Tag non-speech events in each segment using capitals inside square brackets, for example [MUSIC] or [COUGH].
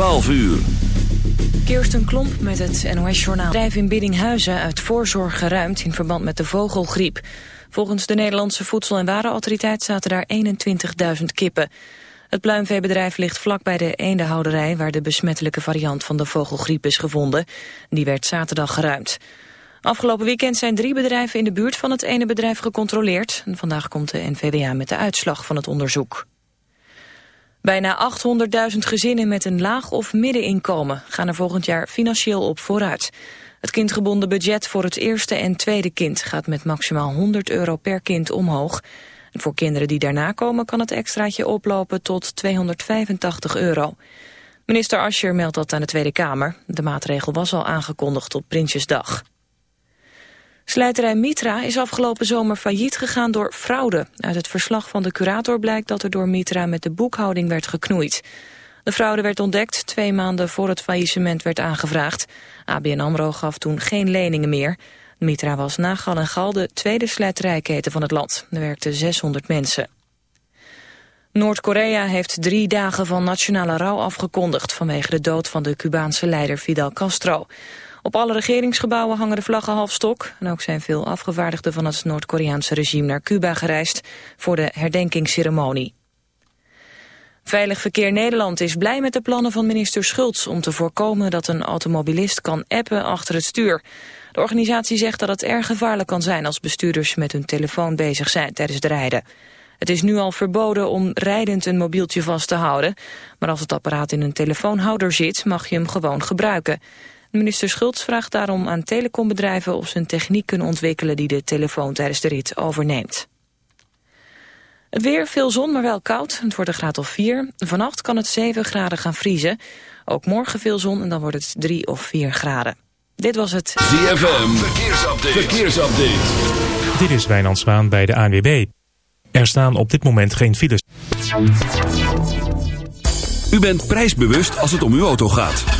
12 uur. Kirsten Klomp met het NOS-journaal. Bedrijf in Biddinghuizen uit voorzorg geruimd in verband met de vogelgriep. Volgens de Nederlandse Voedsel- en Warenautoriteit zaten daar 21.000 kippen. Het pluimveebedrijf ligt vlak bij de eendenhouderij... waar de besmettelijke variant van de vogelgriep is gevonden. Die werd zaterdag geruimd. Afgelopen weekend zijn drie bedrijven in de buurt van het ene bedrijf gecontroleerd. En vandaag komt de NVWA met de uitslag van het onderzoek. Bijna 800.000 gezinnen met een laag of middeninkomen gaan er volgend jaar financieel op vooruit. Het kindgebonden budget voor het eerste en tweede kind gaat met maximaal 100 euro per kind omhoog. En voor kinderen die daarna komen kan het extraatje oplopen tot 285 euro. Minister Ascher meldt dat aan de Tweede Kamer. De maatregel was al aangekondigd op Prinsjesdag. Slijterij Mitra is afgelopen zomer failliet gegaan door fraude. Uit het verslag van de curator blijkt dat er door Mitra met de boekhouding werd geknoeid. De fraude werd ontdekt twee maanden voor het faillissement werd aangevraagd. ABN AMRO gaf toen geen leningen meer. Mitra was na Gal en Gal de tweede slijterijketen van het land. Er werkten 600 mensen. Noord-Korea heeft drie dagen van nationale rouw afgekondigd... vanwege de dood van de Cubaanse leider Fidel Castro. Op alle regeringsgebouwen hangen de vlaggen half stok. En ook zijn veel afgevaardigden van het Noord-Koreaanse regime naar Cuba gereisd voor de herdenkingsceremonie. Veilig Verkeer Nederland is blij met de plannen van minister Schultz om te voorkomen dat een automobilist kan appen achter het stuur. De organisatie zegt dat het erg gevaarlijk kan zijn als bestuurders met hun telefoon bezig zijn tijdens het rijden. Het is nu al verboden om rijdend een mobieltje vast te houden, maar als het apparaat in een telefoonhouder zit mag je hem gewoon gebruiken. Minister Schultz vraagt daarom aan telecombedrijven of ze een techniek kunnen ontwikkelen die de telefoon tijdens de rit overneemt. Het weer, veel zon, maar wel koud. Het wordt een graad of 4. Vannacht kan het 7 graden gaan vriezen. Ook morgen veel zon en dan wordt het 3 of 4 graden. Dit was het ZFM, verkeersupdate. verkeersupdate. Dit is Wijnand Zwaan bij de ANWB. Er staan op dit moment geen files. U bent prijsbewust als het om uw auto gaat.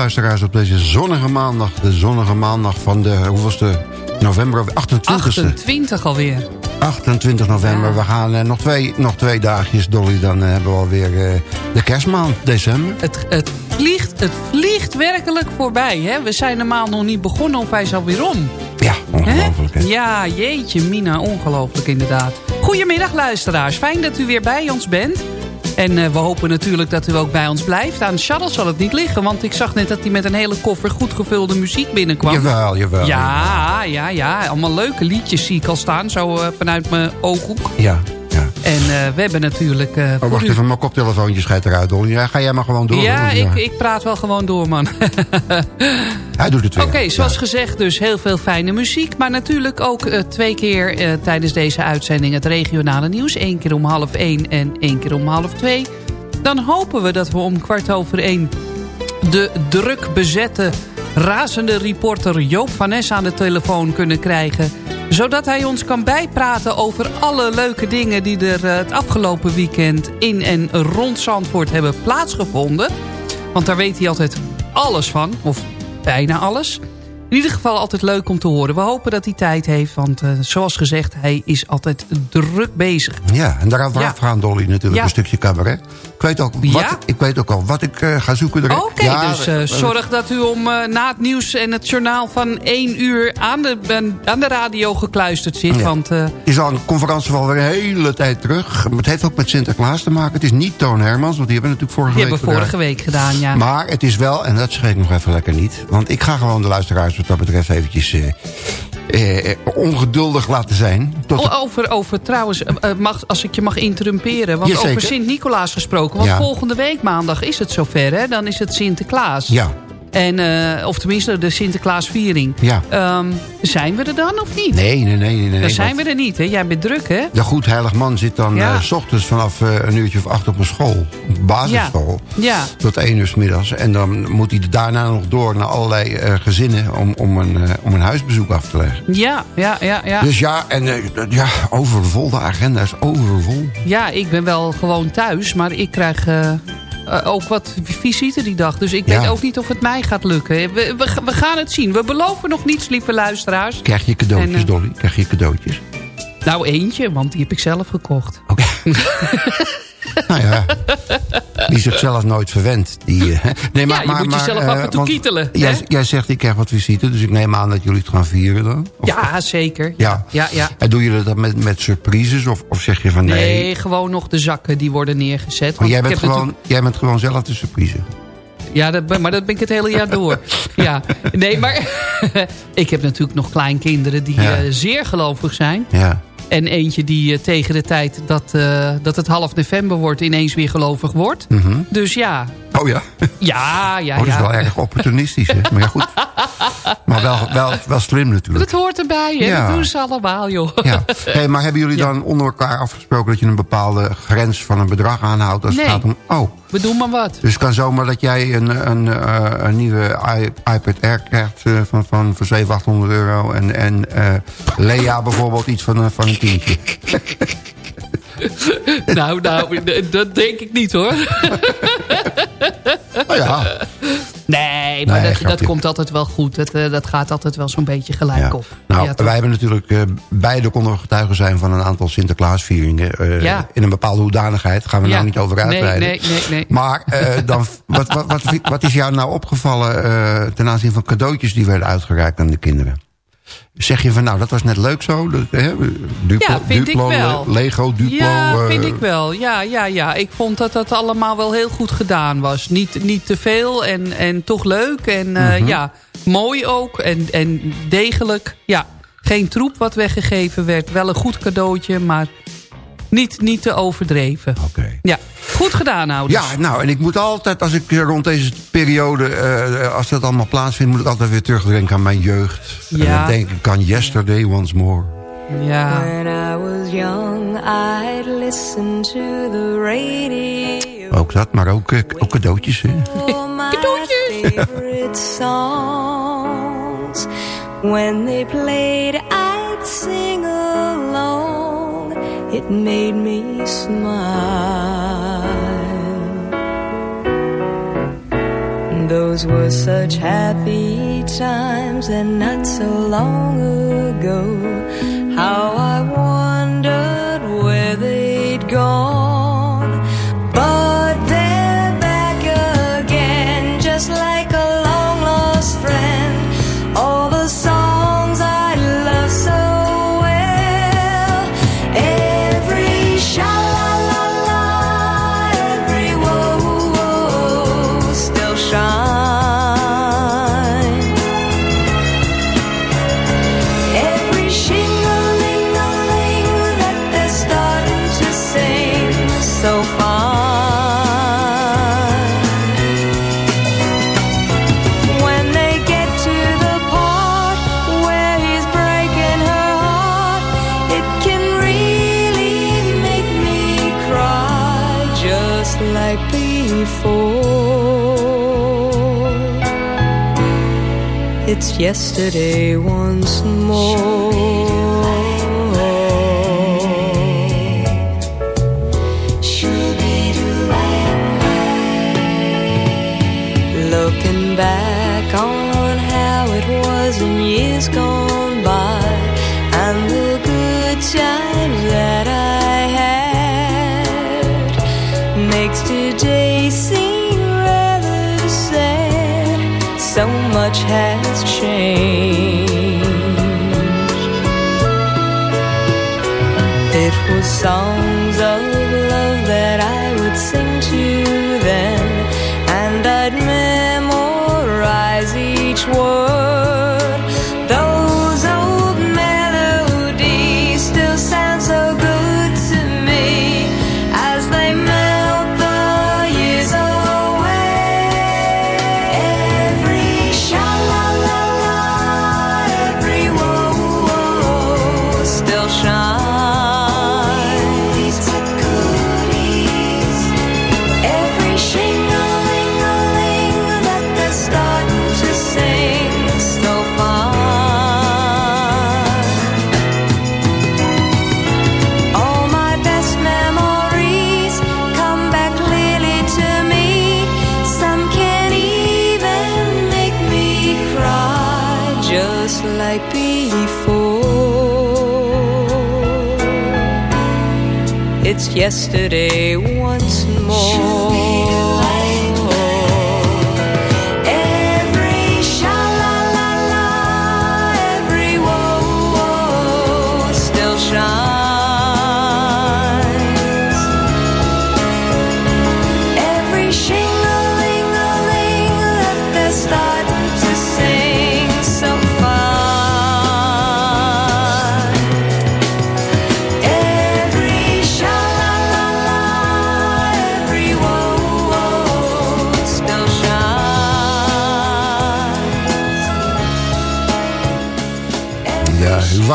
Luisteraars op deze zonnige maandag. De zonnige maandag van de hoeveelste november, 28e. 28 alweer. 28 november. Ja. We gaan eh, nog, twee, nog twee dagjes, Dolly. Dan eh, hebben we alweer eh, de kerstmaand, december. Het, het, vliegt, het vliegt werkelijk voorbij. Hè? We zijn normaal nog niet begonnen of hij is alweer om. Ja, ongelooflijk. Hè? Ja, jeetje mina, ongelooflijk inderdaad. Goedemiddag luisteraars, fijn dat u weer bij ons bent. En eh, we hopen natuurlijk dat u ook bij ons blijft. Aan Charles zal het niet liggen, want ik zag net dat hij met een hele koffer goed gevulde muziek binnenkwam. Jawel, jawel. Ja, ja, ja. Allemaal leuke liedjes zie ik al staan, zo eh, vanuit mijn ooghoek. Ja, ja. En eh, we hebben natuurlijk... eh, Oh, wacht u- even, mijn koptelefoontje schijt eruit, Dolly. Ja, ga jij maar gewoon door. Ja, hoor. ik, ik praat wel gewoon door, man. [LAUGHS] Hij doet het weer. Oké, zoals Ja. gezegd dus heel veel fijne muziek. Maar natuurlijk ook eh, twee keer eh, tijdens deze uitzending het regionale nieuws. Eén keer om half één en één keer om half twee. Dan hopen we dat we om kwart over één... de druk bezette, razende reporter Joop van Ness aan de telefoon kunnen krijgen zodat hij ons kan bijpraten over alle leuke dingen... die er eh, het afgelopen weekend in en rond Zandvoort hebben plaatsgevonden. Want daar weet hij altijd alles van, of bijna alles. In ieder geval altijd leuk om te horen. We hopen dat hij tijd heeft, want eh, zoals gezegd... hij is altijd druk bezig. Ja, en daaraan Ja. gaan Dolly natuurlijk Ja. een stukje cabaret. Ik weet ook, wat, Ja? ik weet ook al wat ik eh, ga zoeken. Oké, Ja, dus eh, zorg dat u om eh, na het nieuws en het journaal van 1 uur... aan de, ben- aan de radio gekluisterd zit, Ja. want... Het is al een conferentie van alweer een hele tijd terug. Maar het heeft ook met Sinterklaas te maken. Het is niet Toon Hermans, want die hebben we natuurlijk vorige die week hebben we vorige gedaan. week gedaan, ja. Maar het is wel, en dat schreef ik nog even lekker niet... want ik ga gewoon de luisteraars wat dat betreft eventjes eh, ongeduldig laten zijn. Tot Over, over trouwens, eh, eh, mag, als ik je mag interrumperen. Want Jazeker. over Sint-Nicolaas gesproken. Want Ja. volgende week maandag is het zover. Hè? Dan is het Sinterklaas. Ja, En, eh, of tenminste de Sinterklaasviering. ja. Ehm, zijn we er dan of niet? Nee, nee, nee. nee, nee Dan zijn we er niet. Hè? Jij bent druk hè? De goed heilig man zit dan Ja. eh, s ochtends vanaf eh, een uurtje of acht op een school. Op basisschool. Ja. Tot één uur 's middags. En dan moet hij daarna nog door naar allerlei gezinnen... Om, om, een, om een huisbezoek af te leggen. Ja, ja, ja, ja. Dus ja, en ja, overvol. De agenda is overvol. Ja, ik ben wel gewoon thuis. Maar ik krijg eh, ook wat visite die dag. Dus ik Ja. weet ook niet of het mij gaat lukken. We, we, we gaan het zien. We beloven nog niets, lieve luisteraars. Krijg je cadeautjes, En, eh, Dolly? Krijg je cadeautjes? Nou, eentje, want die heb ik zelf gekocht. Oké. [LAUGHS] nou ja, die zichzelf nooit verwendt. Die, eh, nee, Ja, je moet jezelf af eh, en toe kietelen, Jij, jij zegt, ik krijg wat visite, dus ik neem aan dat jullie het gaan vieren dan? Of- Ja, zeker. Ja. ja, ja. En doen jullie dat met, met surprises? Of, of zeg je van nee? Nee, gewoon nog de zakken die worden neergezet. maar Want jij ik bent, gewoon, jij bent gewoon zelf de surprise. Ja, dat, ben- maar dat ben ik het hele jaar door. [LAUGHS] ja, nee, maar [LAUGHS] ik heb natuurlijk nog kleinkinderen die Ja. eh, zeer gelovig zijn. Ja. En eentje die eh, tegen de tijd dat, eh, dat het half november wordt... ineens weer gelovig wordt. Dus ja, Oh ja? ja, ja, Oh, dat is ja. wel erg opportunistisch, hè? Maar ja, goed. Maar wel, wel, wel slim natuurlijk. Dat hoort erbij, hè? Ja. Dat doen ze allemaal, joh. Ja. Hey, maar hebben jullie Ja. dan onder elkaar afgesproken... dat je een bepaalde grens van een bedrag aanhoudt als Nee. het gaat om... Oh, We doen maar wat. dus het kan zomaar dat jij een, een, eh, een nieuwe iPad Air krijgt... van, van voor 700, 800 euro. En, en eh, Lea bijvoorbeeld iets van, een- van [LAUGHS] nou, nou, dat denk ik niet, hoor. Nou ja, Nee, maar Nee, dat, dat komt altijd wel goed. Dat, eh, dat gaat altijd wel zo'n beetje gelijk ja. op. Nou, Ja, wij hebben natuurlijk... eh, beide konden getuigen zijn van een aantal Sinterklaasvieringen. Ja. In een bepaalde hoedanigheid. Gaan we nou niet over Nee, uitweiden. nee, nee, nee. Maar dan, [LAUGHS] wat, wat, wat, wat is jou nou opgevallen ten aanzien van cadeautjes die werden uitgereikt aan de kinderen? Zeg je van nou, dat was net leuk zo? Hè, Duplo, Ja, vind ik wel. eh, Lego, Duplo. Ja, eh, vind ik wel. Ja, ja, ja. Ik vond dat dat allemaal wel heel goed gedaan was. Niet, niet te veel en, en toch leuk. En eh, Mhm. ja, mooi ook. En, en degelijk. Ja, geen troep wat weggegeven werd. Wel een goed cadeautje, maar niet, niet te overdreven. Oké. Ja, goed gedaan, ouders. Ja, nou, en ik moet altijd, als ik eh, rond deze periode, eh, als dat allemaal plaatsvindt, moet ik altijd weer terugdenken aan mijn jeugd. En Ja. dan denk ik aan Yesterday Once More. ja. When I was young, I'd listen to the radio. Ook dat, maar ook, eh, ook cadeautjes, hè? For my favorite songs. When they played, I'd sing along. It made me smile. Those were such happy times and not so long ago. How I wondered yesterday once So much has changed. It was songs yesterday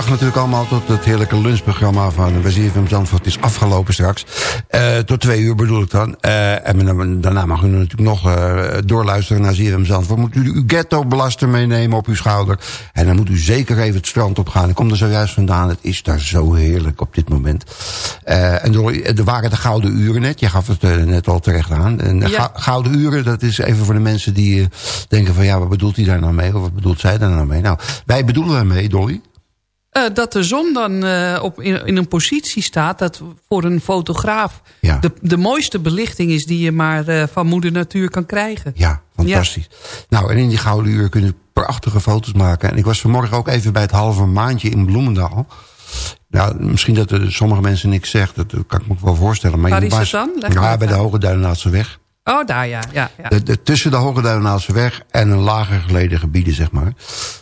Natuurlijk allemaal tot het heerlijke lunchprogramma van bij ZFM Zandvoort is afgelopen straks. Eh, tot twee uur bedoel ik dan. Eh, en daarna mag u natuurlijk nog eh, doorluisteren naar ZFM Zandvoort. Moet u uw ghetto-belaster meenemen op uw schouder. En dan moet u zeker even het strand op gaan. Ik kom er zojuist vandaan. Het is daar zo heerlijk op dit moment. En door, er waren de gouden uren net. Je gaf het net al terecht aan. En de Ja. gou- gouden uren, dat is even voor de mensen die denken van... ja, wat bedoelt hij daar nou mee? Of wat bedoelt zij daar nou mee? Nou, wij bedoelen daarmee, Dolly... Eh, dat de zon dan eh, op, in, in een positie staat... dat voor een fotograaf Ja. de, de mooiste belichting is... die je maar eh, van moeder natuur kan krijgen. Ja, fantastisch. Nou, en in die gouden uur kun je prachtige foto's maken. En ik was vanmorgen ook even bij het halve maandje in Bloemendaal. Nou, misschien dat er sommige mensen niks zegt. Dat kan ik me wel voorstellen. Maar Waar is het dan? Leg Ja, bij de. Hoge Duinlaatse weg. Oh, daar ja. ja, ja. De, de- tussen de Hoge Duinlaatse weg en een lager geleden gebieden, zeg maar.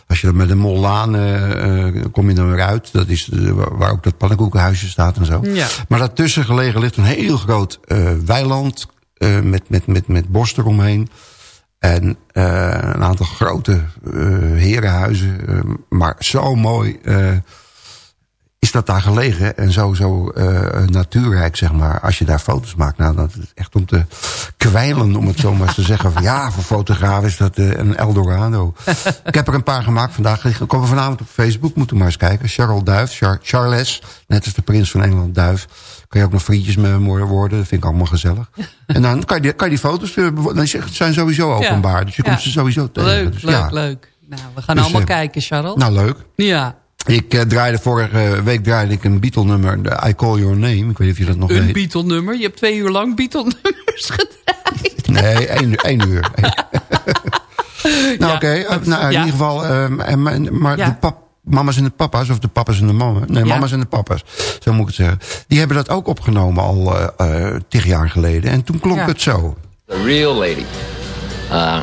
Als je dan met de Mollaan eh, eh, kom je dan weer uit. Dat is waar ook dat pannenkoekenhuisje staat en zo. Ja. Maar daartussen gelegen ligt een heel groot eh, weiland... met, met, met, met bos eromheen. En een aantal grote herenhuizen. maar zo mooi is dat daar gelegen. En zo, zo eh, natuurrijk, zeg maar. Als je daar foto's maakt. Nou, dat is echt om te kwijlen, om het zo maar eens te zeggen. Van, ja, voor fotograaf is dat eh, een Eldorado. [LAUGHS] Ik heb er een paar gemaakt vandaag. Die komen vanavond op Facebook. Moet u maar eens kijken. Charles Duif, Char Charles. Net als de prins van Engeland Duif. Kan je ook nog vriendjes met hem worden. Dat vind ik allemaal gezellig. en dan kan je, die- kan je die foto's... eh, bewo- Die zijn sowieso openbaar. Dus je Ja. komt ze sowieso tegen. Leuk, Dus leuk, ja. leuk. Nou, we gaan Dus, allemaal eh, kijken, Charles. Nou, leuk. ja, Ik eh, draaide vorige week draaide ik een Beatle-nummer. de I Call Your Name. Ik weet niet of je dat nog een weet. Beatle-nummer. Je hebt twee uur lang Beatle-nummers [LAUGHS] gedraaid. Nee, één, uur- één uur. [LAUGHS] [LAUGHS] nou, Ja. oké. eh, nou, in Ja. ieder geval... ehm, en, maar Ja. de pap, mama's en de papa's, of de papa's en de mama. Nee, Ja. mama's en de papa's. Zo moet ik het zeggen. Die hebben dat ook opgenomen al eh eh, tig jaar geleden. En toen klonk Ja. het zo. The real lady. Uh,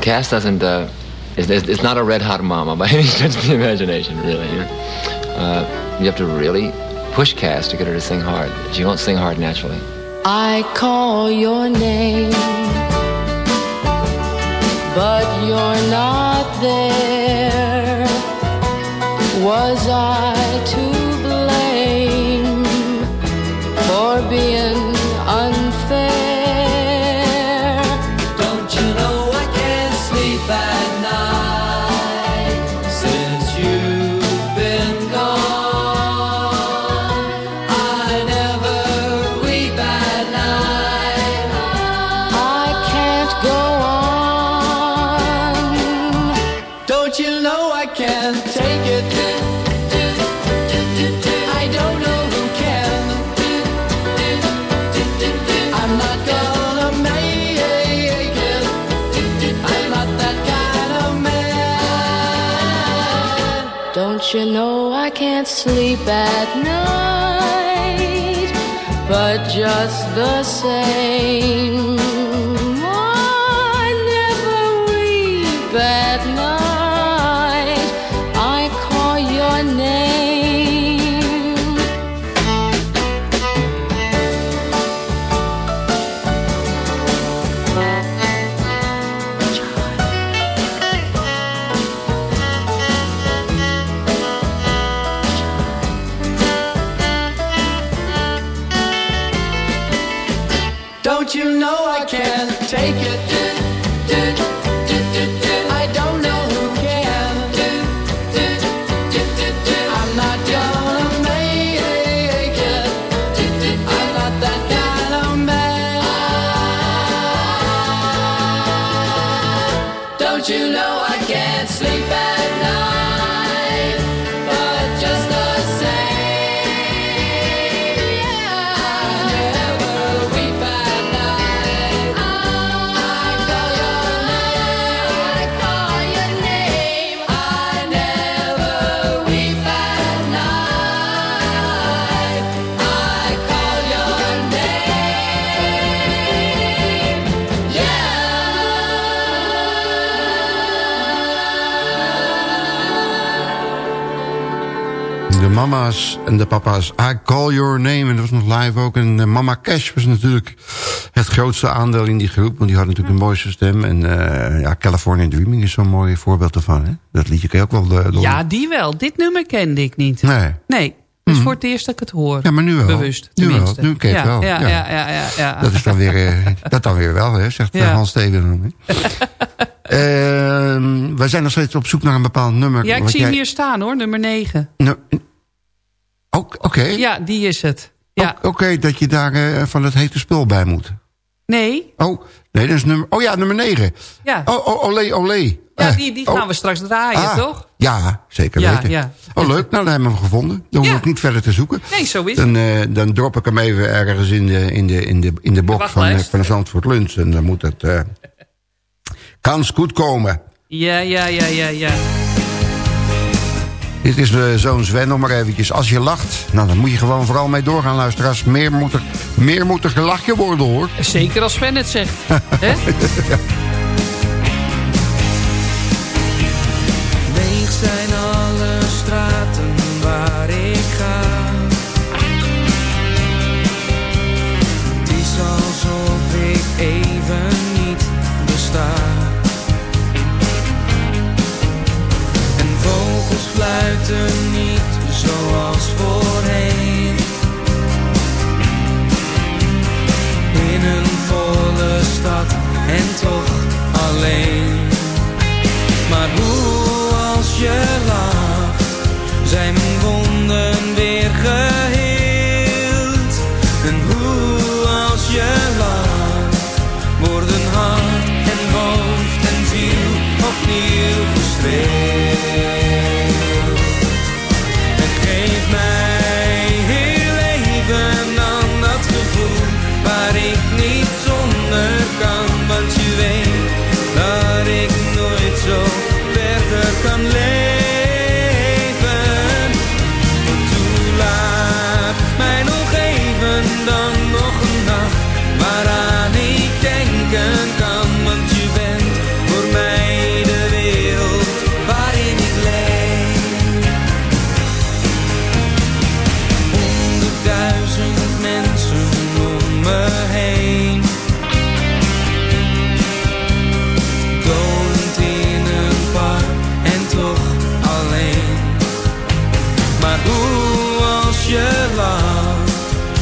Cass doesn't. Is, it's not a red hot mama by any [LAUGHS] stretch of the imagination, really. You, know? uh, you have to really push Cass to get her to sing hard. She won't sing hard naturally. I call your name, but you're not there. Was I to blame for being unfair? Sleep at night? But just the same, you know I can't take it? En de papa's. I Call Your Name. En dat was nog live ook. En eh, Mama Cash was natuurlijk het grootste aandeel in die groep. Want die had natuurlijk de mooiste stem. En eh, ja, California Dreaming is zo'n mooi voorbeeld ervan. Hè? Dat liedje kan je ook wel... eh, Ja, die wel. Dit nummer kende ik niet. Nee. Nee, is voor het eerst dat ik het hoor. Ja, maar nu wel. Bewust, Nu wel. tenminste. Nu ken je het ja, wel. Ja, Ja. ja, ja. Dat is dan weer, [LAUGHS] dat dan weer wel, hè, zegt. Hans Steven. [LAUGHS] Ehm, wij zijn nog steeds op zoek naar een bepaald nummer. Ja, ik zie jij- hem hier staan hoor, nummer 9. Nou, Oké, Ja, die is het. Ja. Oké dat je daar eh, van het hete spul bij moet. Nee, Oh, nee, dat is nummer... Oh ja, nummer 9. ja. Oh, oh, olé, olé. ja, Eh, die, die oh, gaan we straks draaien, ah, toch? Ja, zeker Ja, weten. ja. Oh, leuk. Nou, dan hebben we hem gevonden. Dan hoef ik niet verder te zoeken. Nee, zo is het. Dan, eh, dan drop ik hem even ergens in de, in de, in de, in de box van, van de Zandvoort Lunch. En dan moet het... eh kans goed komen. Ja, ja, ja, ja, ja. Dit is eh, zo'n Sven nog maar eventjes. Als je lacht, nou, dan moet je gewoon vooral mee doorgaan, luisteraars. Meer moet er, meer moet er gelachen worden, hoor. Zeker als Sven het zegt. Hè? [LAUGHS] sluiten niet zoals voorheen. In een volle stad en toch alleen. Maar hoe als je lacht, zijn mijn wonden weer geheeld. En hoe als je lacht, worden hart en hoofd en ziel opnieuw gestreeld.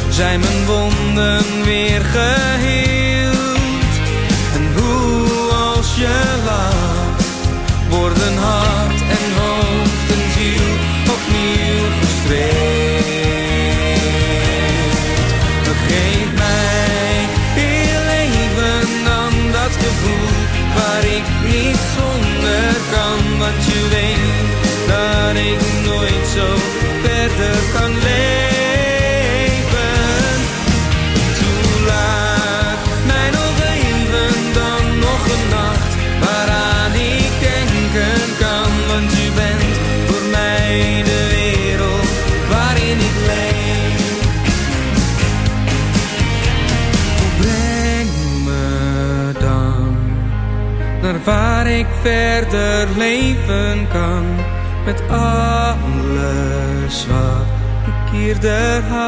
zijn mijn wonden weer geheeld. Ik verder leven kan met alles wat ik hier had.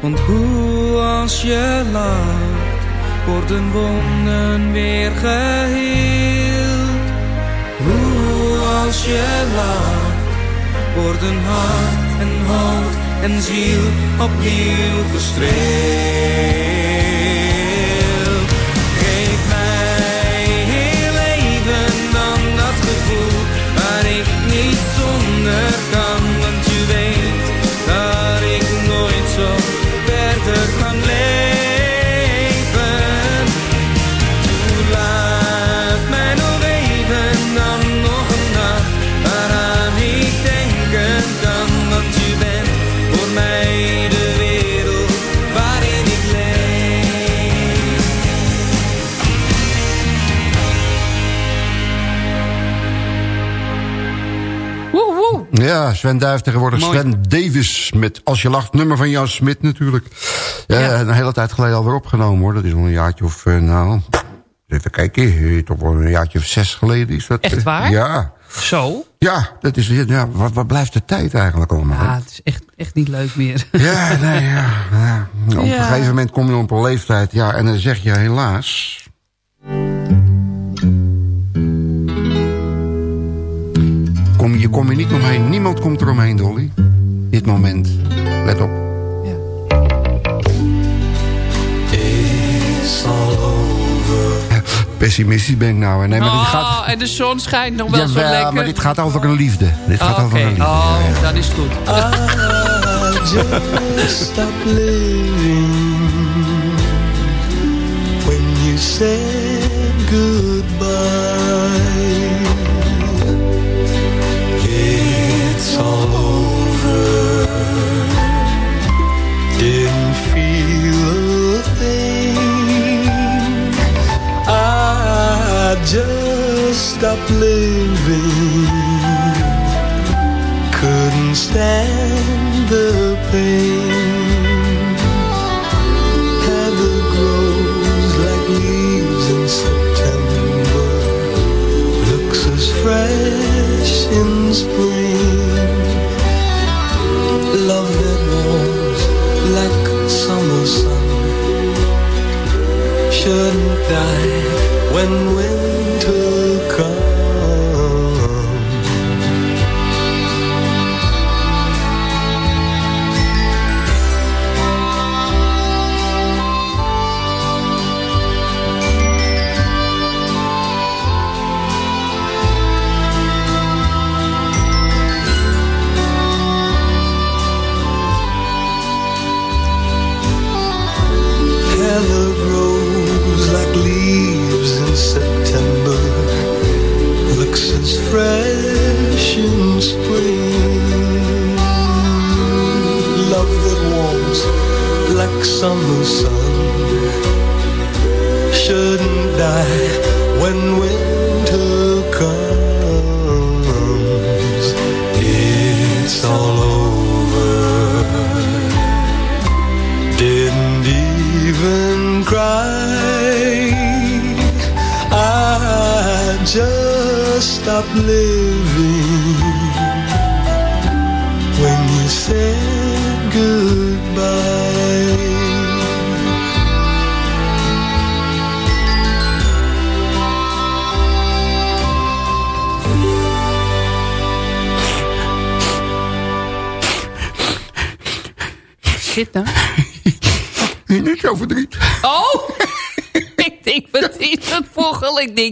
Want hoe als je lacht, worden wonden weer geheeld. Hoe als je lacht, worden hart en hoofd en ziel opnieuw gestreeld. Zonder kan, Ja, Sven Duif tegenwoordig Mooi. Sven Davis met Als je lacht, nummer van Jan Smit natuurlijk. Ja, Ja. Een hele tijd geleden alweer opgenomen hoor. Dat is al een jaartje of, eh, nou, even kijken, eh, toch wel een jaartje of zes geleden is dat. Echt waar? Ja. Zo? Ja, dat is, ja wat, wat blijft de tijd eigenlijk allemaal? Ja, het is echt, echt niet leuk meer. [LAUGHS] Ja, nee, ja. ja. Op Ja. een gegeven moment kom je op een leeftijd, ja, en dan zeg je helaas... Kom, je kom je niet omheen, niemand komt er omheen, Dolly. Dit moment, let op. It's all over. Pessimistisch ben ik nou. Nee, maar dit oh, gaat... en de zon schijnt nog wel zo Jawel, lekker. maar dit gaat over een liefde. Dit gaat Oh, over een liefde. oh, ja, ja. dan is goed. I just stop living when you said just stop living couldn't stand the pain. Heather grows like leaves in September, looks as fresh in spring. Love that warms like summer sun shouldn't die when winter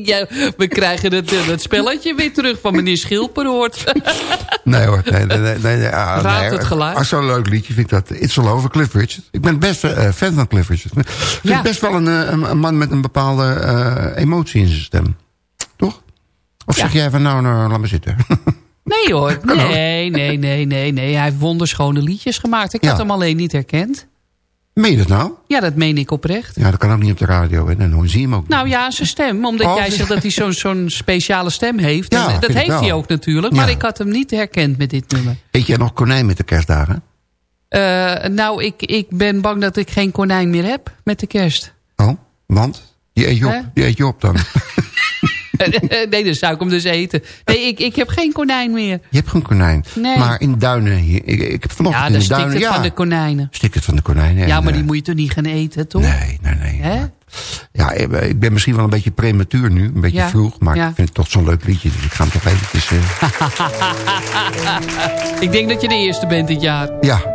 denk, we krijgen het, eh, dat spelletje weer terug van meneer Schilperoort. [LAUGHS] Nee hoor, nee, nee, nee, nee, ah, nee, het geluid? Als zo'n leuk liedje vind ik dat It's All Over Cliff Richard. Ik ben best eh, fan van Cliff Richard. Ik vind Ja. best wel een, eh, een, een man met een bepaalde emotie in zijn stem. Toch? Of Ja. zeg jij van nou, nou laat me zitten. [LAUGHS] Nee hoor, nee, nee, nee, nee, nee. Hij heeft wonderschone liedjes gemaakt. Ik Ja. had hem alleen niet herkend. Meen je dat nou? Ja, dat meen ik oprecht. Ja, dat kan ook niet op de radio. Hè? Dan zie je hem ook niet. Nou ja, zijn stem. Omdat Oh, jij ze- [LAUGHS] zegt dat hij zo'n zo'n speciale stem heeft. Ja, En dat heeft hij ook natuurlijk. Maar ik had hem niet herkend met dit nummer. Eet jij nog konijn met de kerstdagen? Eh, nou, ik, ik ben bang dat ik geen konijn meer heb met de kerst. Oh, want? Die eet je op, die eet je op dan. [LAUGHS] [LAUGHS] nee, dan zou ik hem dus eten. Nee, ik, ik heb geen konijn meer. Je hebt geen konijn. Nee. Maar in duinen, hier, ik, ik heb vanochtend Ja, in dan de stikt duinen... het ja, van de konijnen. stikt het van de konijnen. Ja, maar die moet je toch niet gaan eten, toch? Nee, nee, nee. Hè? Ja, ik ben- misschien wel een beetje prematuur nu. Een beetje Ja, vroeg. Maar ja. ik vind het toch zo'n leuk liedje. Dus ik ga hem toch eventjes... eh, [LAUGHS] Ik denk dat je de eerste bent dit jaar. ja.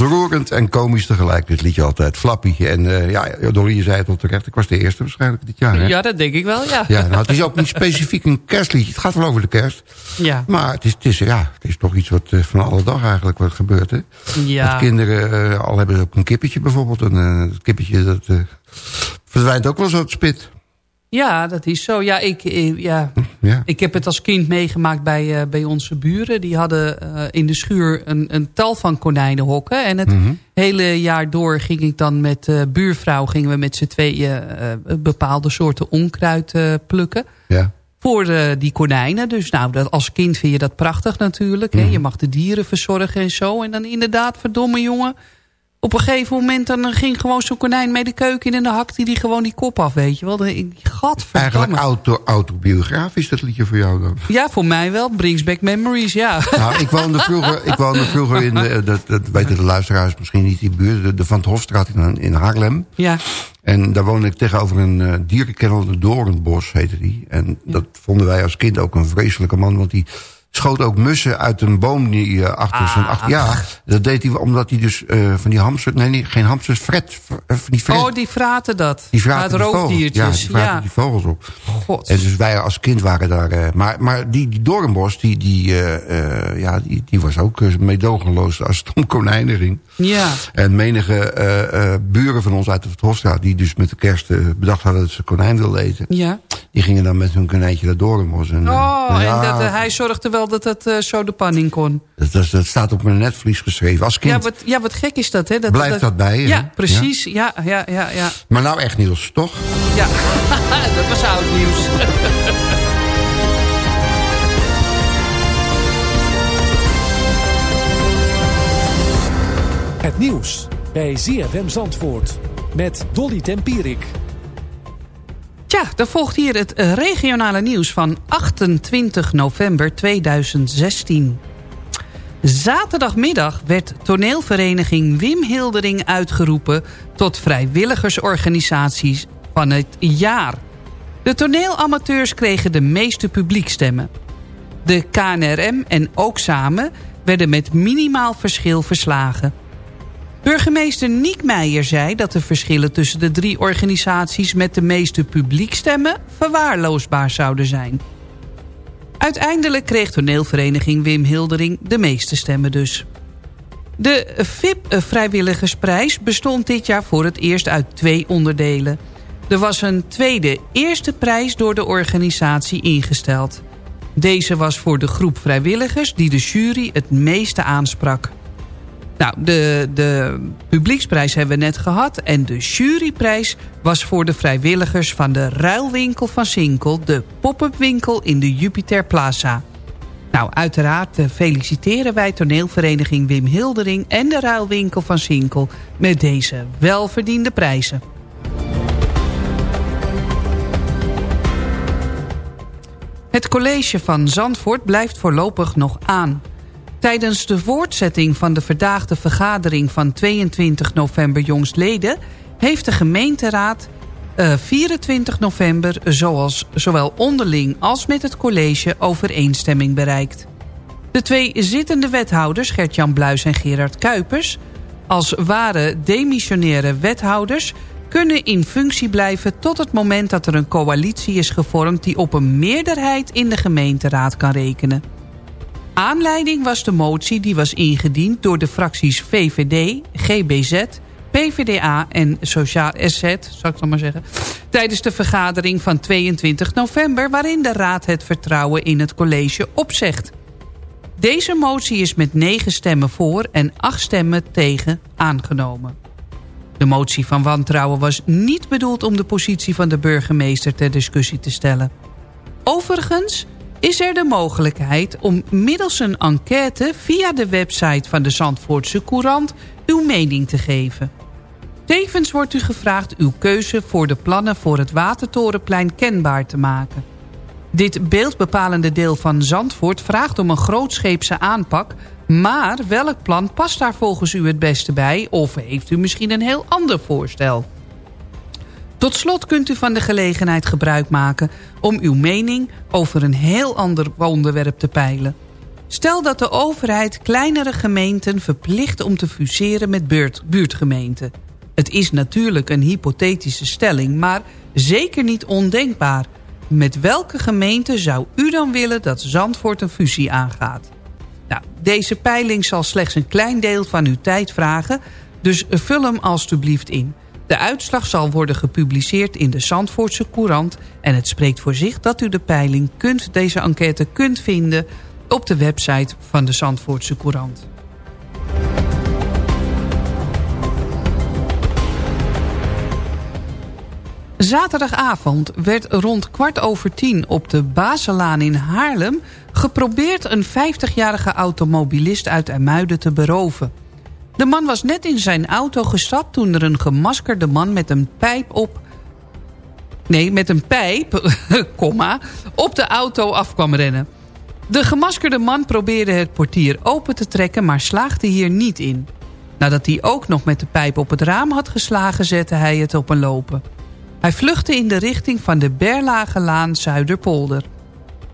Ontroerend en komisch tegelijk, dit liedje altijd. Flappy. En eh, ja, Dolly, je zei het al terecht. Ik was de eerste waarschijnlijk dit jaar. Hè? Ja, dat denk ik wel, ja. Ja, nou, het is ook niet specifiek een kerstliedje. Het gaat wel over de kerst. Ja. Maar het is, het is, ja, het is toch iets wat eh, van alle dag eigenlijk wat gebeurt. Hè? Ja. Dat kinderen, eh, al hebben ze ook een kippetje bijvoorbeeld. Een kippetje dat verdwijnt ook wel zo het spit. Ja, dat is zo. Ja, ik, eh, ja. Ja. ik heb het als kind meegemaakt bij, eh, bij onze buren. Die hadden eh, in de schuur een, een tal van konijnenhokken. En het Mhm. hele jaar door ging ik dan met eh buurvrouw... gingen we met z'n tweeën bepaalde soorten onkruid plukken. Ja. Voor die konijnen. Dus nou, dat, als kind vind je dat prachtig natuurlijk. Hè? Je mag de dieren verzorgen en zo. En dan inderdaad, verdomme jongen... Op een gegeven moment dan ging gewoon zo'n konijn mee de keuken in... en dan hakte hij die gewoon die kop af, weet je wel. Ik- Gadverdamme. Eigenlijk auto, autobiografisch dat liedje voor jou dan. Ja, voor mij wel. Brings back memories, ja. Nou, ik woonde vroeger, ik woonde vroeger in, de, dat, dat weten de luisteraars misschien niet, die buurt, de, de Van der Hofstraat in, in Haarlem. Ja, En daar woonde ik tegenover een eh dierenkennel, de Doornbos heette die. En dat vonden wij als kind ook een vreselijke man, want die schoot ook mussen uit een boom die eh, achter zijn... Achter, ja, dat deed hij omdat hij dus eh, van die hamsters, nee, niet, geen hamsters, fret, fr- eh, van die fret. oh, die fraten dat. die vraten die vogels. Ja, roofdiertjes. die vraten Ja, die vogels op. God. En dus wij als kind waren daar... maar, maar die, die Doornbos, die, die, ja, die, die was ook uh, meedogenloos als het om konijnen ging. Ja, En menige buren van ons uit de Hofstraat... die dus met de kerst bedacht hadden dat ze konijn wilden eten... ja. Die gingen dan met hun konijntje naar Doornbos. En, Oh, ja, en dat, eh, hij zorgde wel dat het eh, zo de pan in kon. dat, dat, dat staat op mijn netvlies geschreven. Als kind Ja wat, ja, wat gek is dat, hè? Dat, blijft dat bij je. hè? Ja, precies. Ja, ja, ja, ja. Maar nou echt Niels, toch? ja. [LAUGHS] dat was oud nieuws. Het nieuws bij ZFM Zandvoort met Dolly Tempierik. Tja, er volgt hier het eh, regionale nieuws van 28 november 2016. Zaterdagmiddag werd toneelvereniging Wim Hildering uitgeroepen... tot vrijwilligersorganisaties van het jaar. De toneelamateurs kregen de meeste publiekstemmen. De KNRM en ook samen werden met minimaal verschil verslagen. Burgemeester Niek Meijer zei dat de verschillen tussen de drie organisaties met de meeste publiekstemmen verwaarloosbaar zouden zijn. Uiteindelijk kreeg toneelvereniging Wim Hildering de meeste stemmen dus. De VIP-vrijwilligersprijs bestond dit jaar voor het eerst uit twee onderdelen. Er was een tweede eerste prijs door de organisatie ingesteld. Deze was voor de groep vrijwilligers die de jury het meeste aansprak. Nou, de, de publieksprijs hebben we net gehad. En de juryprijs was voor de vrijwilligers van de ruilwinkel van Sinkel... de pop-up winkel in de Jupiter Plaza. Nou, uiteraard eh, feliciteren wij toneelvereniging Wim Hildering... en de ruilwinkel van Sinkel met deze welverdiende prijzen. Het college van Zandvoort blijft voorlopig nog aan... Tijdens de voortzetting van de verdaagde vergadering van 22 november jongstleden... heeft de gemeenteraad eh, 24 november zoals, zowel onderling als met het college overeenstemming bereikt. De twee zittende wethouders, Gert-Jan Bluis en Gerard Kuipers... als ware demissionaire wethouders kunnen in functie blijven... tot het moment dat er een coalitie is gevormd... die op een meerderheid in de gemeenteraad kan rekenen. Aanleiding was de motie die was ingediend door de fracties VVD, GBZ, PVDA en Sociaal SZ, zal ik dan maar zeggen, tijdens de vergadering van 22 november waarin de Raad het vertrouwen in het college opzegt. Deze motie is met negen stemmen voor en acht stemmen tegen aangenomen. De motie van wantrouwen was niet bedoeld om de positie van de burgemeester ter discussie te stellen. Overigens is er de mogelijkheid om middels een enquête via de website van de Zandvoortse Courant uw mening te geven. Tevens wordt u gevraagd uw keuze voor de plannen voor het Watertorenplein kenbaar te maken. Dit beeldbepalende deel van Zandvoort vraagt om een grootscheepse aanpak... maar welk plan past daar volgens u het beste bij... of heeft u misschien een heel ander voorstel? Tot slot kunt u van de gelegenheid gebruik maken om uw mening over een heel ander onderwerp te peilen. Stel dat de overheid kleinere gemeenten verplicht om te fuseren met buurt, buurtgemeenten. Het is natuurlijk een hypothetische stelling, maar zeker niet ondenkbaar. Met welke gemeente zou u dan willen dat Zandvoort een fusie aangaat? Nou, deze peiling zal slechts een klein deel van uw tijd vragen, dus vul hem alstublieft in. De uitslag zal worden gepubliceerd in de Zandvoortse Courant... en het spreekt voor zich dat u de peiling kunt, deze enquête kunt vinden... op de website van de Zandvoortse Courant. Zaterdagavond werd rond kwart over tien op de Baselaan in Haarlem... geprobeerd een 50-jarige automobilist uit Ermuiden te beroven. De man was net in zijn auto gestapt toen er een gemaskerde man met een pijp op... Nee, met een pijp, [LAUGHS] komma, op de auto af kwam rennen. De gemaskerde man probeerde het portier open te trekken, maar slaagde hier niet in. Nadat hij ook nog met de pijp op het raam had geslagen, zette hij het op een lopen. Hij vluchtte in de richting van de Berlagelaan Zuiderpolder.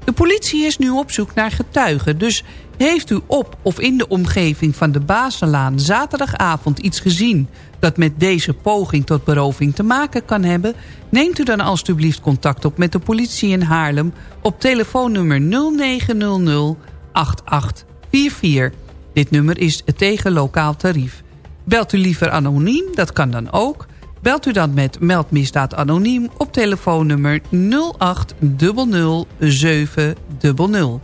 De politie is nu op zoek naar getuigen, dus heeft u op of in de omgeving van de Baselaan zaterdagavond iets gezien dat met deze poging tot beroving te maken kan hebben, neemt u dan alstublieft contact op met de politie in Haarlem op telefoonnummer 0900 8844. Dit nummer is tegen lokaal tarief. Belt u liever anoniem, dat kan dan ook. Belt u dan met meldmisdaad anoniem op telefoonnummer 0800 700.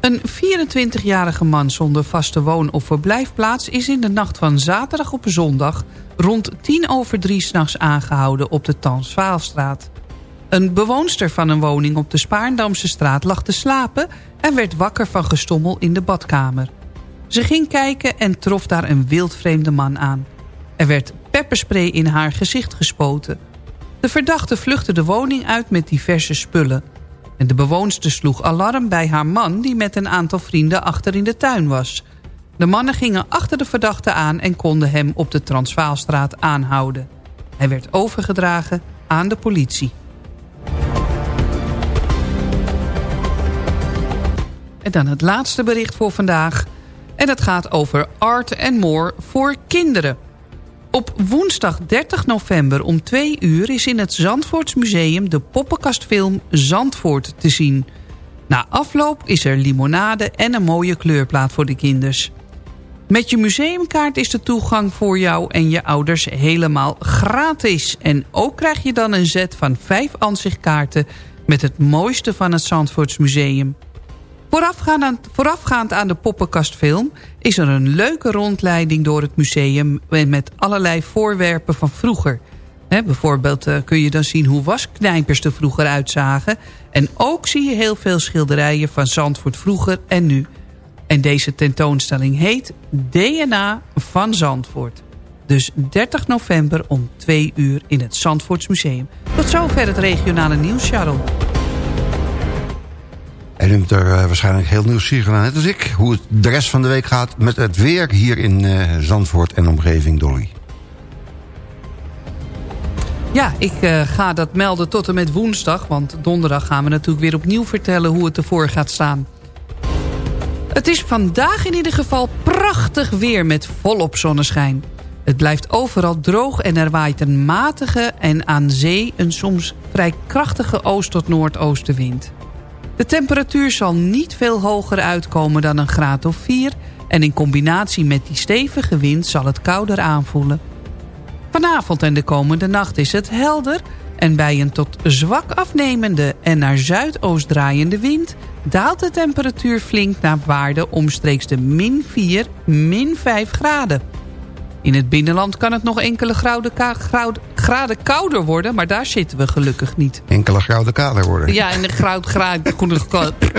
Een 24-jarige man zonder vaste woon- of verblijfplaats... is in de nacht van zaterdag op zondag rond 10 over 3 s'nachts aangehouden op de Tansvaalstraat. Een bewoonster van een woning op de Spaarndamse straat lag te slapen... en werd wakker van gestommel in de badkamer. Ze ging kijken en trof daar een wildvreemde man aan. Er werd pepperspray in haar gezicht gespoten. De verdachte vluchtte de woning uit met diverse spullen. En de bewoonster sloeg alarm bij haar man... die met een aantal vrienden achter in de tuin was. De mannen gingen achter de verdachte aan... en konden hem op de Transvaalstraat aanhouden. Hij werd overgedragen aan de politie. En dan het laatste bericht voor vandaag. En het gaat over Art and More voor kinderen. Op woensdag 30 november om 2 uur is in het Zandvoortsmuseum de poppenkastfilm Zandvoort te zien. Na afloop is er limonade en een mooie kleurplaat voor de kinders. Met je museumkaart is de toegang voor jou en je ouders helemaal gratis. En ook krijg je dan een set van 5 ansichtkaarten met het mooiste van het Zandvoortsmuseum. Voorafgaand, voorafgaand aan de poppenkastfilm is er een leuke rondleiding door het museum... met allerlei voorwerpen van vroeger. bijvoorbeeld uh, kun je dan zien hoe wasknijpers er vroeger uitzagen. En ook zie je heel veel schilderijen van Zandvoort vroeger en nu. En deze tentoonstelling heet DNA van Zandvoort. Dus 30 november om 2 uur in het Zandvoortsmuseum. Tot zover het regionale nieuws, Sharon. En u bent er uh, waarschijnlijk heel nieuwsgierig aan, net als ik... hoe het de rest van de week gaat met het weer hier in uh, Zandvoort en omgeving, Dolly. Ja, ik uh, ga dat melden tot en met woensdag. Want donderdag gaan we natuurlijk weer opnieuw vertellen hoe het ervoor gaat staan. Het is vandaag in ieder geval prachtig weer met volop zonneschijn. Het blijft overal droog en er waait een matige en aan zee... een soms vrij krachtige oost- tot noordoostenwind. De temperatuur zal niet veel hoger uitkomen dan een graad of 4... en in combinatie met die stevige wind zal het kouder aanvoelen. Vanavond en de komende nacht is het helder... en bij een tot zwak afnemende en naar zuidoost draaiende wind... daalt de temperatuur flink naar waarde omstreeks de min 4, min 5 graden. In het binnenland kan het nog enkele graden, graden kouder worden... maar daar zitten we gelukkig niet. Enkele graden kouder worden. Ja, in de groud graden...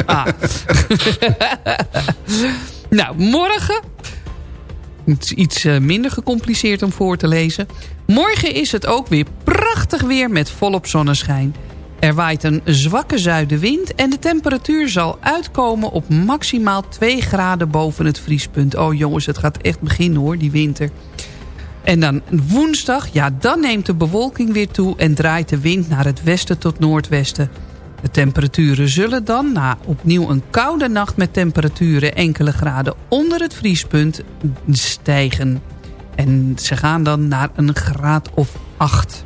ah. [LAUGHS] nou, morgen... Iets uh, minder gecompliceerd om voor te lezen. Morgen is het ook weer prachtig weer met volop zonneschijn. Er waait een zwakke zuidenwind en de temperatuur zal uitkomen op maximaal 2 graden boven het vriespunt. Oh jongens, het gaat echt beginnen hoor, die winter. En dan woensdag, ja, dan neemt de bewolking weer toe... en draait de wind naar het westen tot noordwesten. De temperaturen zullen dan, na opnieuw een koude nacht... met temperaturen enkele graden onder het vriespunt stijgen. En ze gaan dan naar een graad of 8.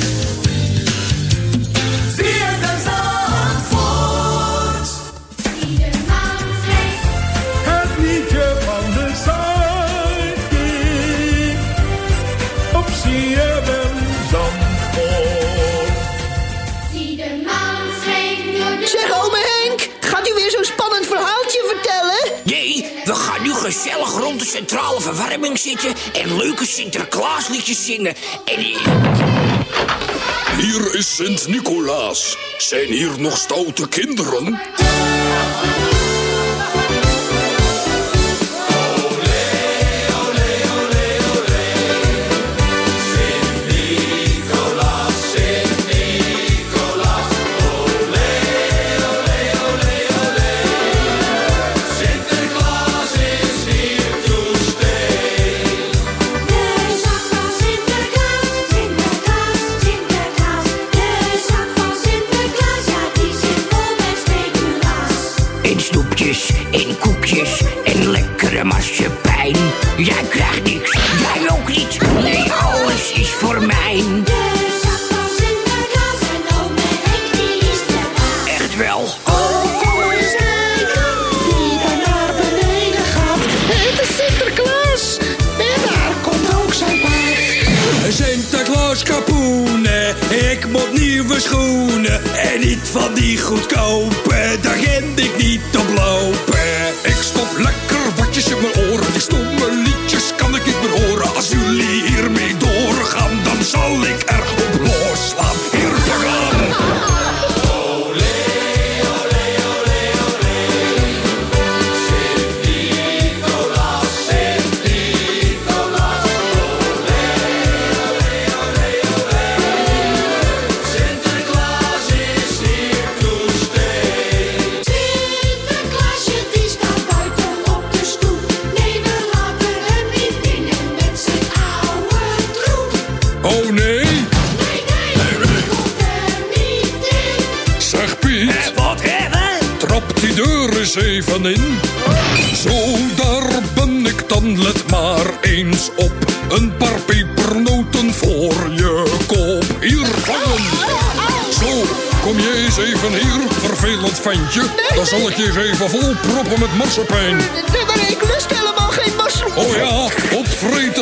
Gezellig rond de centrale verwarming zitten en leuke Sinterklaasliedjes zingen. En... Hier is Sint-Nicolaas. Zijn hier nog stoute kinderen?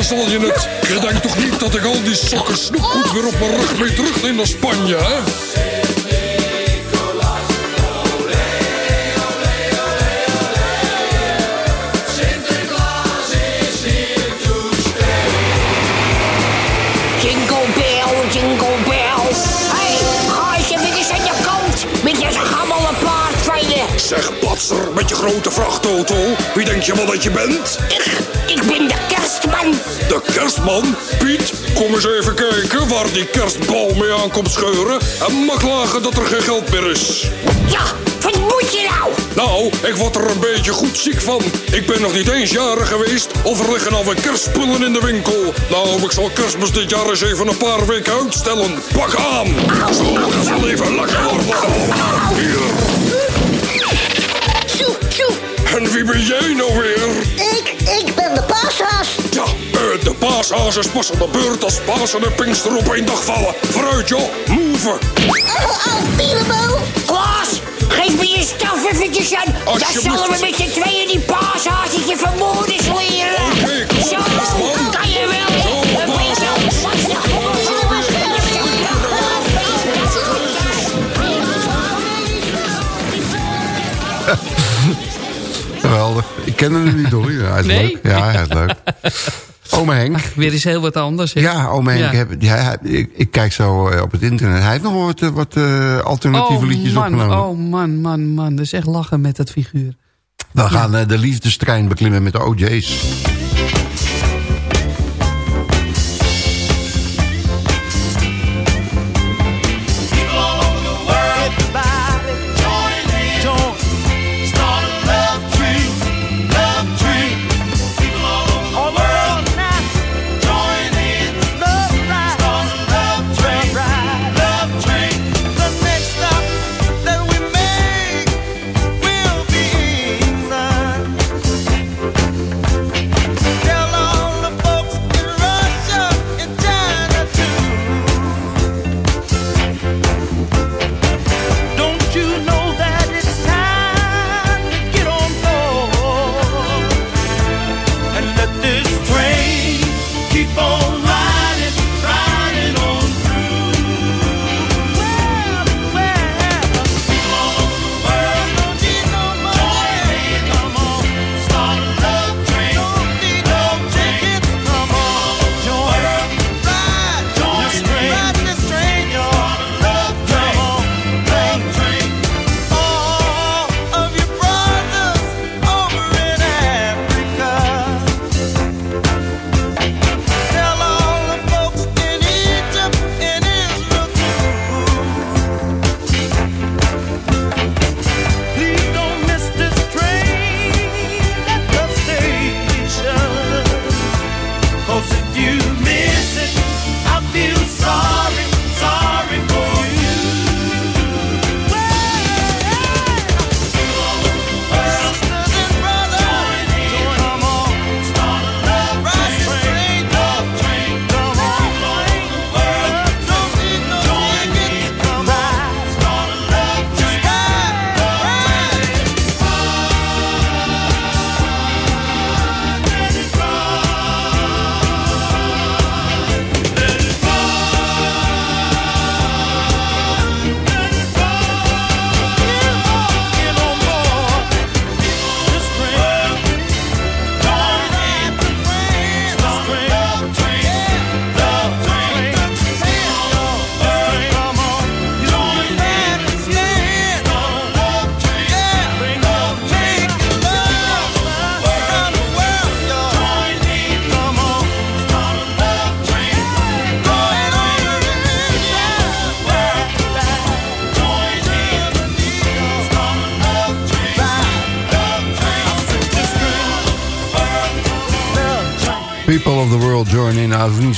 Zal je het. Je denkt toch niet dat ik al die sokken snoepgoed weer op mijn rug mee terug neem naar Spanje, hè? Sinterklaas is hier to stay. Jingle bell, jingle bell. Hé, hey, ga even eens aan je kant. Met je gammele paard van je. Zeg, patser, met je grote vrachtauto. Wie denk je wel dat je bent? Ik, ik ben de kerstman. De kerstman? Piet, kom eens even kijken waar die kerstbal mee aan komt scheuren. En mag lagen dat er geen geld meer is. Ja, wat moet je nou? Nou, ik word er een beetje goed ziek van. Ik ben nog niet eens jarig geweest of er liggen alweer kerstspullen in de winkel. Nou, ik zal kerstmis dit jaar eens even een paar weken uitstellen. Pak aan! Zo, dat zal even lekker worden. Hier. En wie ben jij nou weer? Ik, is pas aan de beurt als Pasen en Pinkster op één dag vallen. Vooruit, joh, move! Oh, oh, Pierebo. Klaas, geef me je staf eventjes aan. Dan zullen we met z'n tweeën die paashazetje vermoorden leren. Oké, kom, Zo, kan je wel. Je Geweldig. Ik ken hem niet hoor. Ja, hij is Nee? leuk. Ja, hij is leuk. [LAUGHS] [LAUGHS] Ome Henk. Weer eens heel wat anders. Ja, ome Henk. Ja. Heb, ja, ik, ik kijk zo eh, op het internet. Hij heeft nog wat, eh, wat eh, alternatieve liedjes man, opgenomen. oh man, man, man. Dat is echt lachen met dat figuur. We gaan de liefdestrein beklimmen met de OJ's.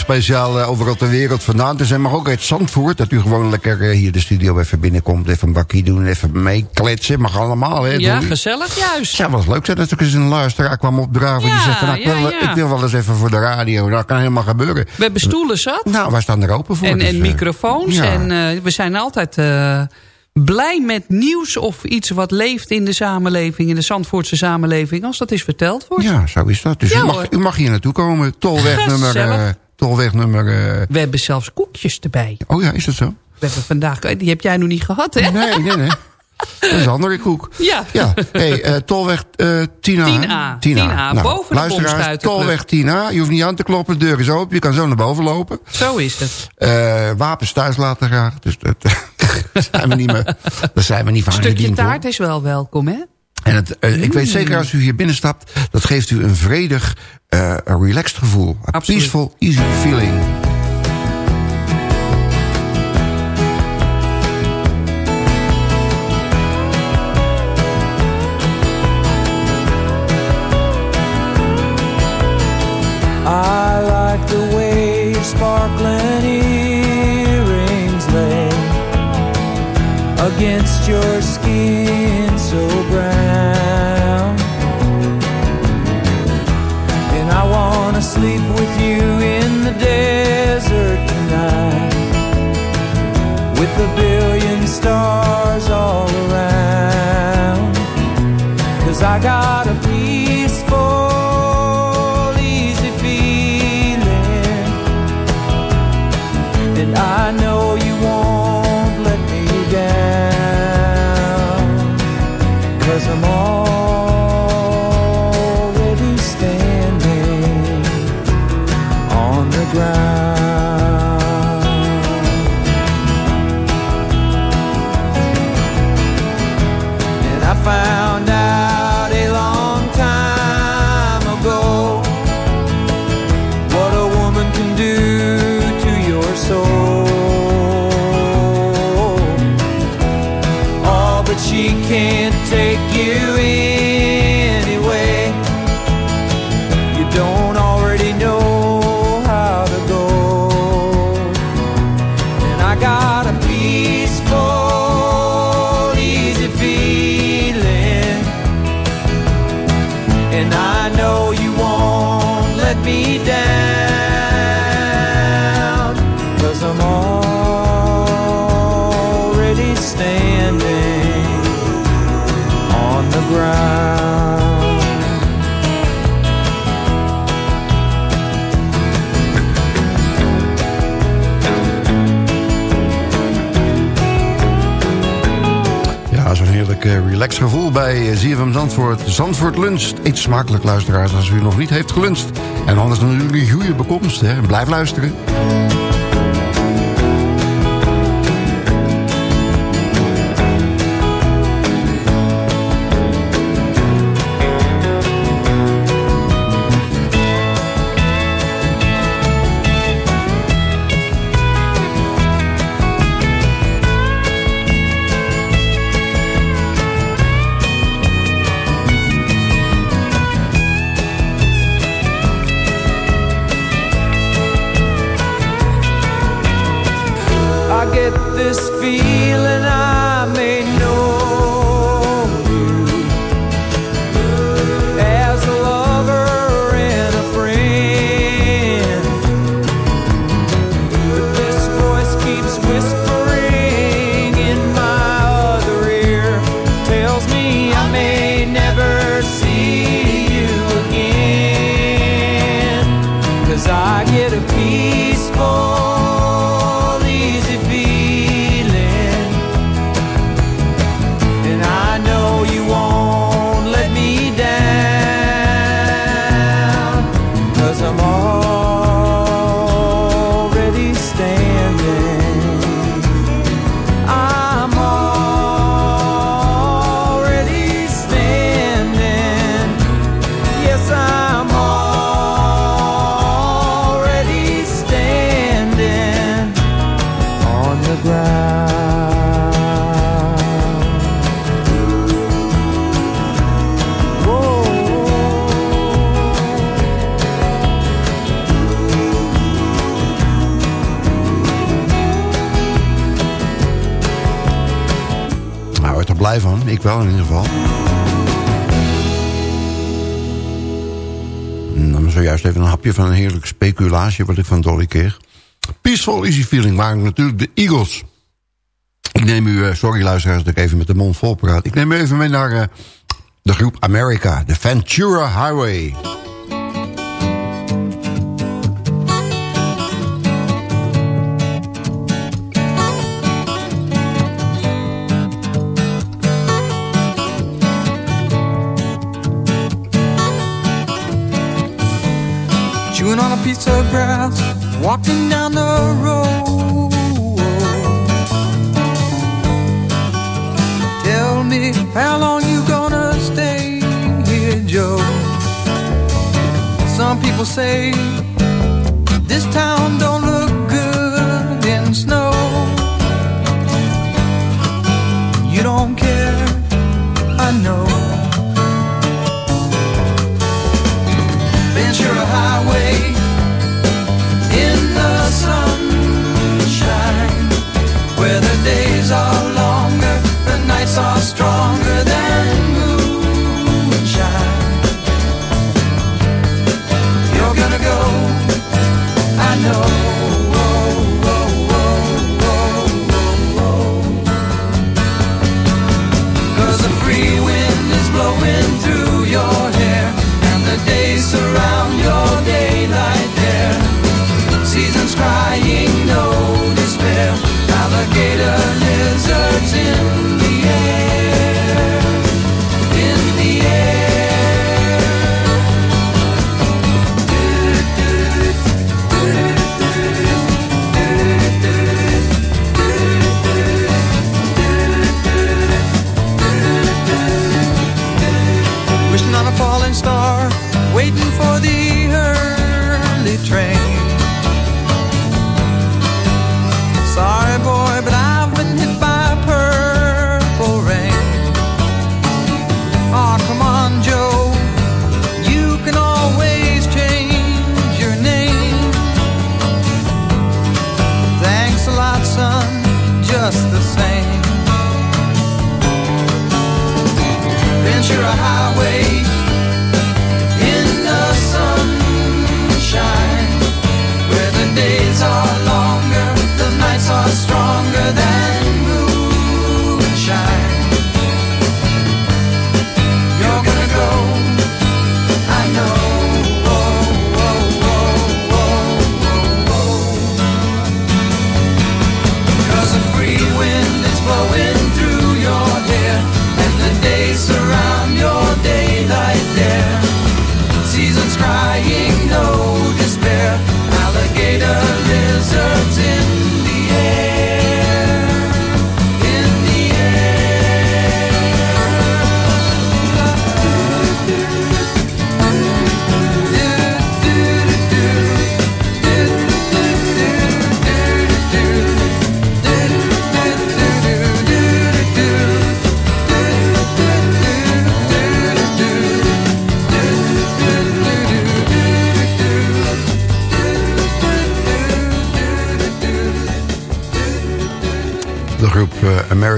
Speciaal uh, overal ter wereld vandaan te zijn. Maar ook uit Zandvoort. Dat u gewoon lekker uh, hier de studio even binnenkomt. Even een bakkie doen. Even meekletsen. Mag allemaal, hè? Ja, gezellig juist. Ja, was leuk. Dat er eens een luisteraar kwam opdragen. Ja, die zegt, nou, ik, wil, ja, ik wil wel eens even voor de radio. Dat kan helemaal gebeuren. We hebben stoelen zat. Nou, wij staan er open voor. En, dus, en microfoons. En we zijn altijd blij met nieuws of iets wat leeft in de samenleving, in de Zandvoortse samenleving, als dat is verteld wordt. Ja, zo is dat. Dus ja, u, mag, u, mag, hier naartoe komen. Tolweg nummer... Uh, tolweg nummer uh... We hebben zelfs koekjes erbij. Oh ja, is dat zo? We hebben vandaag... Die heb jij nog niet gehad, hè? Nee, nee, nee. Dat is een andere koek. Ja. ja. Hey, uh, tolweg uh, 10A. 10A. 10A. 10A. Nou, boven de bomschuiten. Tolweg 10A. Je hoeft niet aan te kloppen. De deur is open. Je kan zo naar boven lopen. Zo is het. Uh, wapens thuis laten graag. Dus [LAUGHS] dat, zijn we niet meer. Daar zijn we niet van Een stukje taart hoor. is wel welkom, hè? En het, uh, ik weet zeker als u hier binnenstapt, dat geeft u een vredig, uh, relaxed gevoel. A Absoluut. peaceful, easy feeling. Relaxed gevoel bij ZFM Zandvoort. Zandvoort luncht. Eet smakelijk, luisteraars, als u nog niet heeft geluncht. En anders dan jullie goede bekomst. Hè. Blijf luisteren. Blij van. Ik wel in ieder geval. Nou, zojuist even een hapje van een heerlijk speculatie... wat ik van Dolly kreeg. Peaceful Easy Feeling waren natuurlijk de Eagles. Ik neem u, eh, sorry luisteraars dat ik even met de mond vol praat. Ik neem u even mee naar eh, de groep America, de Ventura Highway. Piece of grass, walking down the road. Tell me how long you gonna stay here, Joe? Some people say this town don't look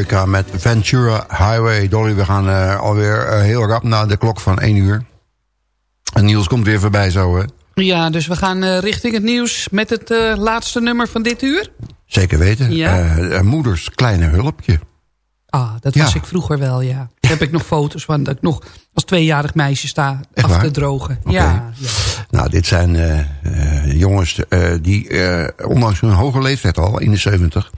America met Ventura Highway. Dolly, we gaan eh, alweer eh, heel rap naar de klok van 1 uur. En Niels komt weer voorbij zo, hè? Ja, dus we gaan eh, richting het nieuws met het laatste nummer van dit uur. Zeker weten. Ja. Moeders kleine hulpje. Ah, dat Ja. was ik vroeger wel, ja. Daar heb ik nog foto's van dat ik nog als tweejarig meisje sta Echt af waar? te drogen. Oké. Ja, Nou, dit zijn jongens die, ondanks hun hoge leeftijd al, in de 70...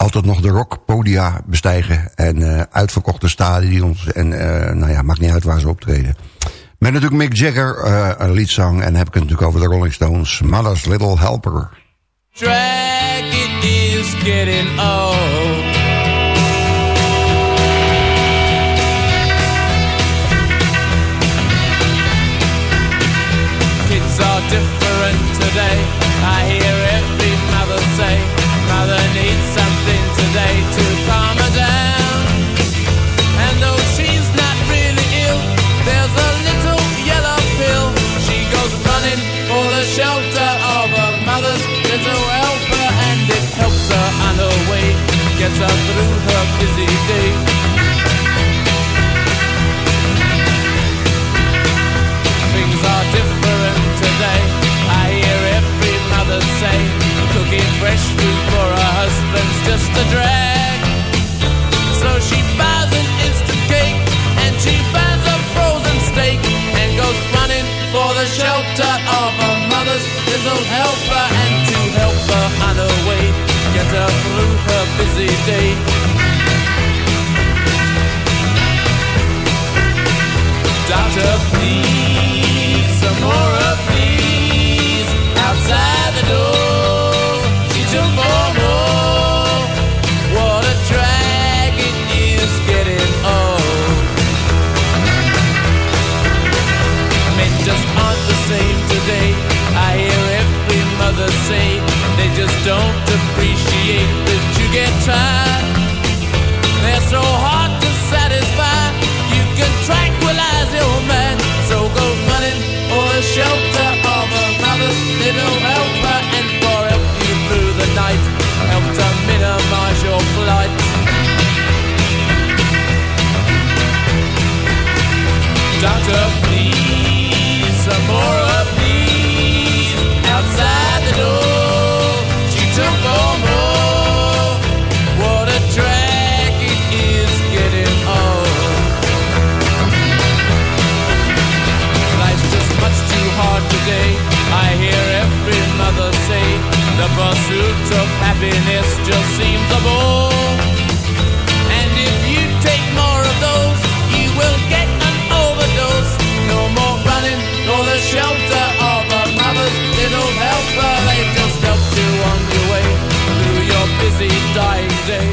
altijd nog de rockpodia bestijgen en eh, uitverkochte stadions. En eh, nou ja, maakt niet uit waar ze optreden. Met natuurlijk Mick Jagger, eh, een liedzang. En dan heb ik het natuurlijk over de Rolling Stones. Mother's Little Helper. Drag it getting old. Kids are different today. I hear her through her busy day. Things are different today. I hear every mother say, cooking fresh food for her husband's just a drag. So she buys an instant cake and she buys a frozen steak and goes running for the shelter of her mother's little helper and to help her on her way get her through. every day. Please. little helper and for help you through the night, help to minimize your flight, Doctor pursuit of happiness just seems a bore. And if you take more of those, you will get an overdose. No more running for the shelter of a mother's little helper. They just help you on your way through your busy dying day.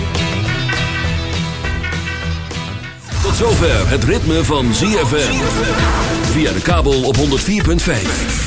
Tot zover het ritme van ZFM. Via de kabel op 104.5.